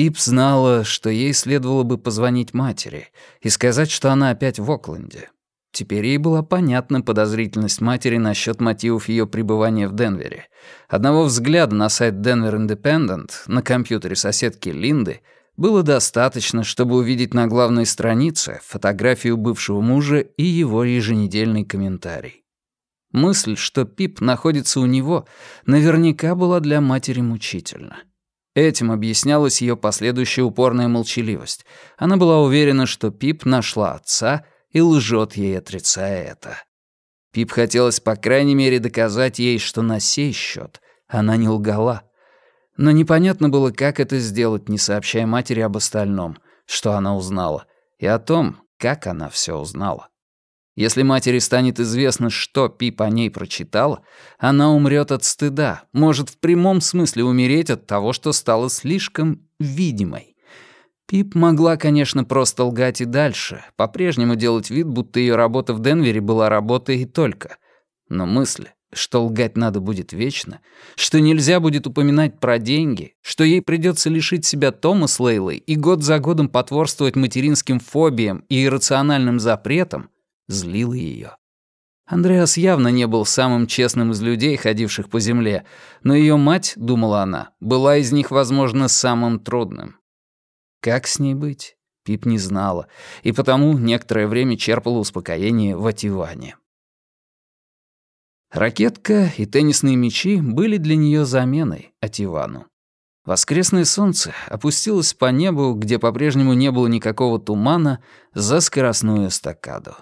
Пип знала, что ей следовало бы позвонить матери и сказать, что она опять в Окленде. Теперь ей была понятна подозрительность матери насчет мотивов ее пребывания в Денвере. Одного взгляда на сайт Denver Independent на компьютере соседки Линды было достаточно, чтобы увидеть на главной странице фотографию бывшего мужа и его еженедельный комментарий. Мысль, что Пип находится у него, наверняка была для матери мучительна. Этим объяснялась ее последующая упорная молчаливость. Она была уверена, что Пип нашла отца и лжет ей, отрицая это. Пип хотелось, по крайней мере, доказать ей, что на сей счет она не лгала. Но непонятно было, как это сделать, не сообщая матери об остальном, что она узнала, и о том, как она все узнала. Если матери станет известно, что Пип о ней прочитала, она умрет от стыда, может в прямом смысле умереть от того, что стала слишком видимой. Пип могла, конечно, просто лгать и дальше, по-прежнему делать вид, будто ее работа в Денвере была работой и только. Но мысль, что лгать надо будет вечно, что нельзя будет упоминать про деньги, что ей придется лишить себя Тома с Лейлой и год за годом потворствовать материнским фобиям и иррациональным запретам, злила ее. Андреас явно не был самым честным из людей, ходивших по земле, но ее мать, думала она, была из них, возможно, самым трудным. Как с ней быть? Пип не знала, и потому некоторое время черпала успокоение в отиване. Ракетка и теннисные мячи были для нее заменой Ативану. Воскресное солнце опустилось по небу, где по-прежнему не было никакого тумана, за скоростную эстакаду.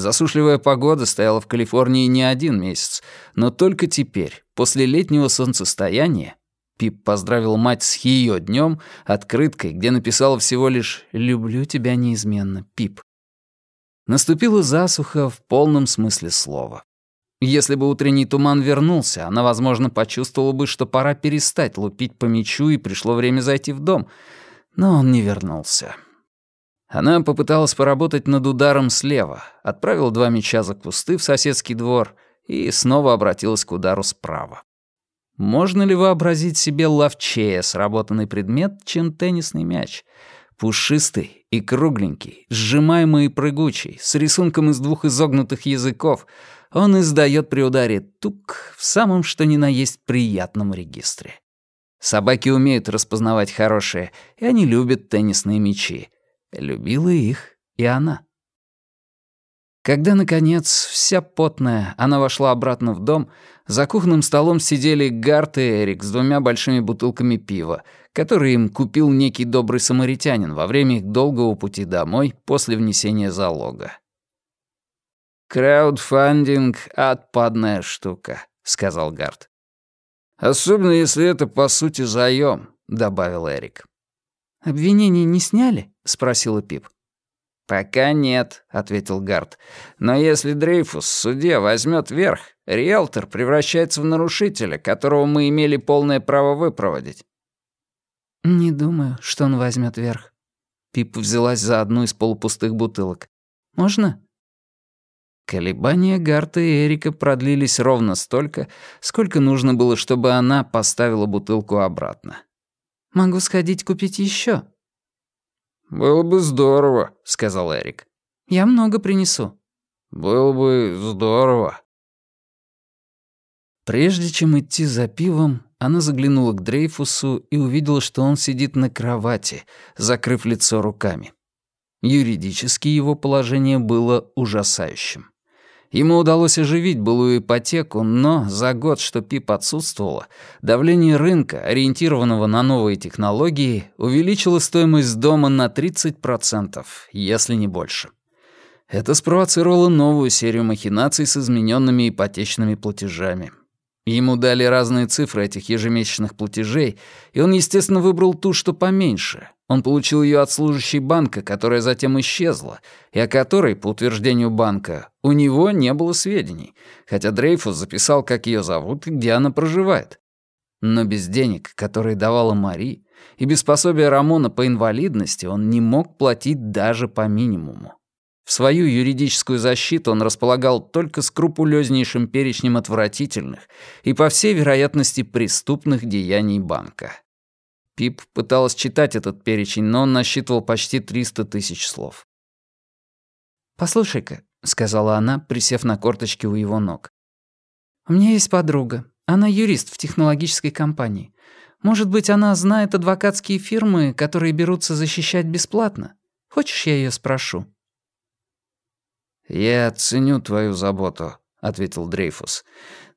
Засушливая погода стояла в Калифорнии не один месяц, но только теперь, после летнего солнцестояния, Пип поздравил мать с ее днем открыткой, где написала всего лишь «Люблю тебя неизменно, Пип». Наступила засуха в полном смысле слова. Если бы утренний туман вернулся, она, возможно, почувствовала бы, что пора перестать лупить по мячу и пришло время зайти в дом. Но он не вернулся. Она попыталась поработать над ударом слева, отправила два мяча за кусты в соседский двор и снова обратилась к удару справа. Можно ли вообразить себе ловчее сработанный предмет, чем теннисный мяч? Пушистый и кругленький, сжимаемый и прыгучий, с рисунком из двух изогнутых языков, он издает при ударе тук в самом что ни на есть приятном регистре. Собаки умеют распознавать хорошие, и они любят теннисные мячи. Любила их и она. Когда, наконец, вся потная, она вошла обратно в дом, за кухонным столом сидели Гарт и Эрик с двумя большими бутылками пива, которые им купил некий добрый самаритянин во время их долгого пути домой после внесения залога. «Краудфандинг — отпадная штука», — сказал Гарт. «Особенно, если это, по сути, заём», — добавил Эрик. «Обвинения не сняли?» — спросила Пип. «Пока нет», — ответил Гард. «Но если Дрейфус в суде возьмет верх, риэлтор превращается в нарушителя, которого мы имели полное право выпроводить». «Не думаю, что он возьмет верх». Пип взялась за одну из полупустых бутылок. «Можно?» Колебания Гарта и Эрика продлились ровно столько, сколько нужно было, чтобы она поставила бутылку обратно. «Могу сходить купить еще. «Было бы здорово», — сказал Эрик. «Я много принесу». «Было бы здорово». Прежде чем идти за пивом, она заглянула к Дрейфусу и увидела, что он сидит на кровати, закрыв лицо руками. Юридически его положение было ужасающим. Ему удалось оживить былую ипотеку, но за год, что ПИП отсутствовала, давление рынка, ориентированного на новые технологии, увеличило стоимость дома на 30%, если не больше. Это спровоцировало новую серию махинаций с измененными ипотечными платежами. Ему дали разные цифры этих ежемесячных платежей, и он, естественно, выбрал ту, что поменьше. Он получил ее от служащей банка, которая затем исчезла, и о которой, по утверждению банка, у него не было сведений, хотя Дрейфус записал, как ее зовут и где она проживает. Но без денег, которые давала Мари, и без пособия Рамона по инвалидности он не мог платить даже по минимуму. Свою юридическую защиту он располагал только скрупулезнейшим перечнем отвратительных и, по всей вероятности, преступных деяний банка. Пип пыталась читать этот перечень, но он насчитывал почти 300 тысяч слов. «Послушай-ка», — сказала она, присев на корточки у его ног. «У меня есть подруга. Она юрист в технологической компании. Может быть, она знает адвокатские фирмы, которые берутся защищать бесплатно? Хочешь, я ее спрошу?» «Я ценю твою заботу», — ответил Дрейфус.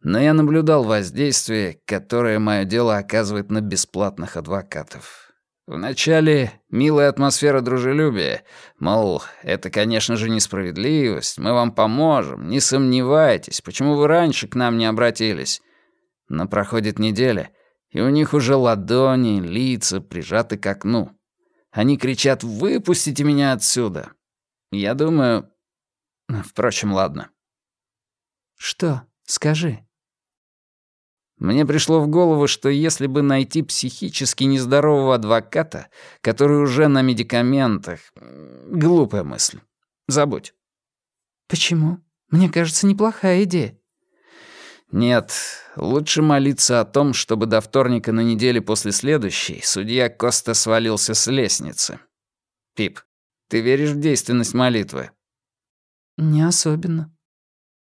«Но я наблюдал воздействие, которое мое дело оказывает на бесплатных адвокатов. Вначале милая атмосфера дружелюбия, мол, это, конечно же, несправедливость, мы вам поможем, не сомневайтесь, почему вы раньше к нам не обратились. Но проходит неделя, и у них уже ладони, лица прижаты к окну. Они кричат «Выпустите меня отсюда!» Я думаю... Впрочем, ладно. «Что? Скажи». Мне пришло в голову, что если бы найти психически нездорового адвоката, который уже на медикаментах... Глупая мысль. Забудь. «Почему? Мне кажется, неплохая идея». Нет, лучше молиться о том, чтобы до вторника на неделе после следующей судья Коста свалился с лестницы. Пип, ты веришь в действенность молитвы? Не особенно.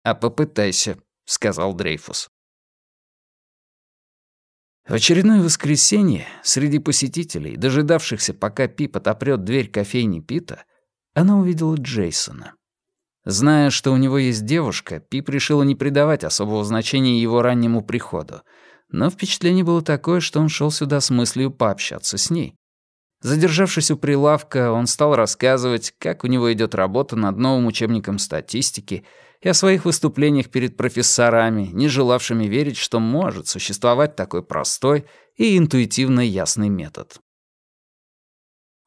А попытайся, сказал Дрейфус. В очередное воскресенье среди посетителей, дожидавшихся, пока Пип отопрёт дверь кофейни Пита, она увидела Джейсона. Зная, что у него есть девушка, Пип решила не придавать особого значения его раннему приходу. Но впечатление было такое, что он шел сюда с мыслью пообщаться с ней. Задержавшись у прилавка, он стал рассказывать, как у него идет работа над новым учебником статистики и о своих выступлениях перед профессорами, не желавшими верить, что может существовать такой простой и интуитивно ясный метод.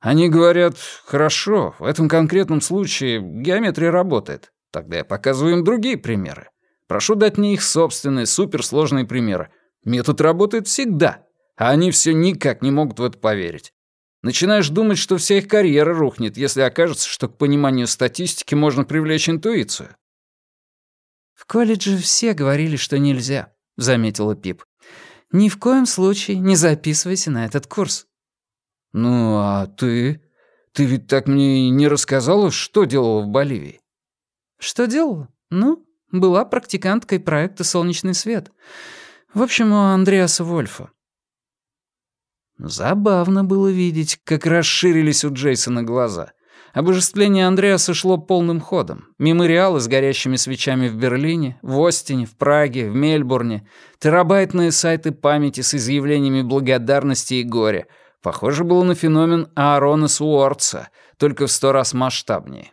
Они говорят, хорошо, в этом конкретном случае геометрия работает. Тогда я показываю им другие примеры. Прошу дать мне их собственные суперсложные примеры. Метод работает всегда, а они все никак не могут в это поверить. Начинаешь думать, что вся их карьера рухнет, если окажется, что к пониманию статистики можно привлечь интуицию. «В колледже все говорили, что нельзя», — заметила Пип. «Ни в коем случае не записывайся на этот курс». «Ну, а ты? Ты ведь так мне и не рассказала, что делала в Боливии?» «Что делала? Ну, была практиканткой проекта «Солнечный свет». В общем, у Андреаса Вольфа. Забавно было видеть, как расширились у Джейсона глаза. Обожествление Андреаса шло полным ходом. Мемориалы с горящими свечами в Берлине, в Остине, в Праге, в Мельбурне, терабайтные сайты памяти с изъявлениями благодарности и горя — Похоже было на феномен Аарона Суортса, только в сто раз масштабнее.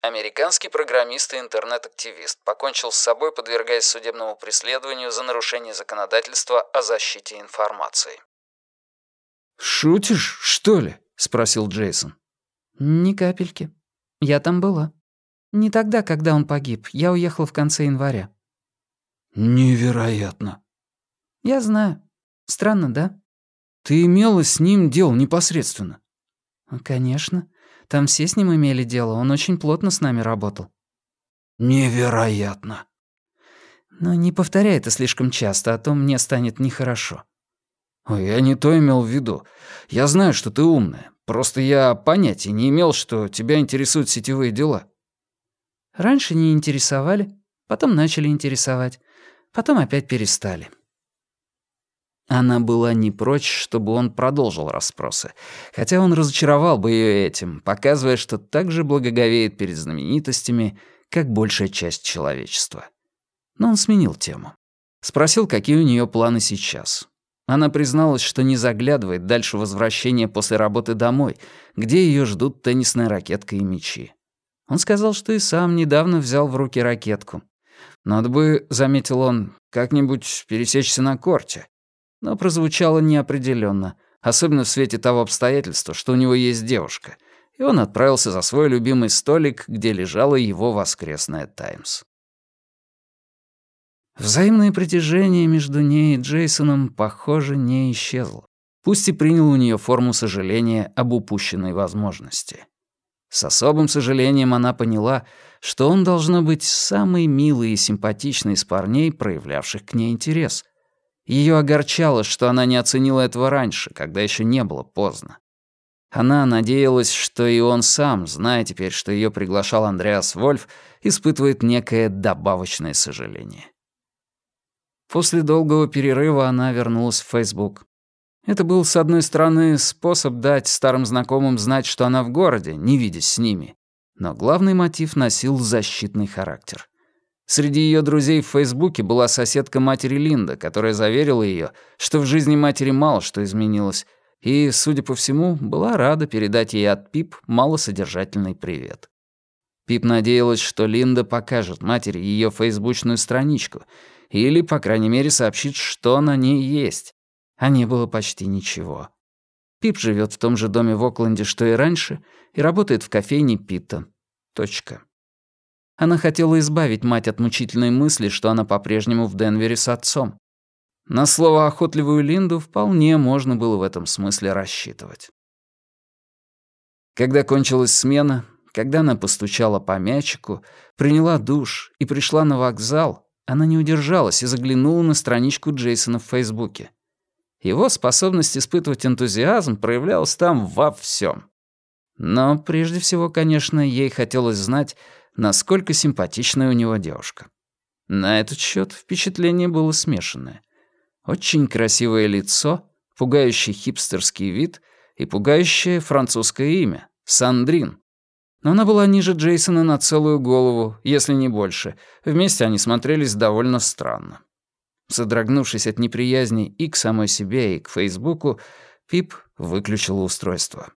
Американский программист и интернет-активист покончил с собой, подвергаясь судебному преследованию за нарушение законодательства о защите информации. «Шутишь, что ли?» — спросил Джейсон. «Ни капельки. Я там была. Не тогда, когда он погиб. Я уехала в конце января». «Невероятно». «Я знаю. Странно, да?» Ты имела с ним дело непосредственно?» «Конечно. Там все с ним имели дело. Он очень плотно с нами работал». «Невероятно». «Но не повторяй это слишком часто, а то мне станет нехорошо». Я не то имел в виду. Я знаю, что ты умная. Просто я понятия не имел, что тебя интересуют сетевые дела». «Раньше не интересовали, потом начали интересовать, потом опять перестали. Она была не прочь, чтобы он продолжил расспросы, хотя он разочаровал бы ее этим, показывая, что так же благоговеет перед знаменитостями, как большая часть человечества. Но он сменил тему. Спросил, какие у нее планы сейчас. Она призналась, что не заглядывает дальше возвращения после работы домой, где ее ждут теннисная ракетка и мячи. Он сказал, что и сам недавно взял в руки ракетку. Надо бы, заметил он, как-нибудь пересечься на корте но прозвучало неопределенно, особенно в свете того обстоятельства, что у него есть девушка, и он отправился за свой любимый столик, где лежала его воскресная «Таймс». Взаимное притяжение между ней и Джейсоном, похоже, не исчезло. Пусть и принял у нее форму сожаления об упущенной возможности. С особым сожалением она поняла, что он должно быть самый милый и симпатичный из парней, проявлявших к ней интерес — Ее огорчало, что она не оценила этого раньше, когда еще не было поздно. Она надеялась, что и он сам, зная теперь, что ее приглашал Андреас Вольф, испытывает некое добавочное сожаление. После долгого перерыва она вернулась в Facebook. Это был, с одной стороны, способ дать старым знакомым знать, что она в городе, не видясь с ними. Но главный мотив носил защитный характер. Среди ее друзей в Фейсбуке была соседка матери Линда, которая заверила ее, что в жизни матери мало что изменилось, и, судя по всему, была рада передать ей от Пип малосодержательный привет. Пип надеялась, что Линда покажет матери ее фейсбучную страничку или, по крайней мере, сообщит, что на ней есть. А не было почти ничего. Пип живет в том же доме в Окленде, что и раньше, и работает в кофейне Питтон. Точка. Она хотела избавить мать от мучительной мысли, что она по-прежнему в Денвере с отцом. На слово охотливую Линду вполне можно было в этом смысле рассчитывать. Когда кончилась смена, когда она постучала по мячику, приняла душ и пришла на вокзал, она не удержалась и заглянула на страничку Джейсона в Фейсбуке. Его способность испытывать энтузиазм проявлялась там во всем. Но прежде всего, конечно, ей хотелось знать, насколько симпатичная у него девушка. На этот счет впечатление было смешанное. Очень красивое лицо, пугающий хипстерский вид и пугающее французское имя — Сандрин. Но она была ниже Джейсона на целую голову, если не больше. Вместе они смотрелись довольно странно. Содрогнувшись от неприязни и к самой себе, и к Фейсбуку, Пип выключила устройство.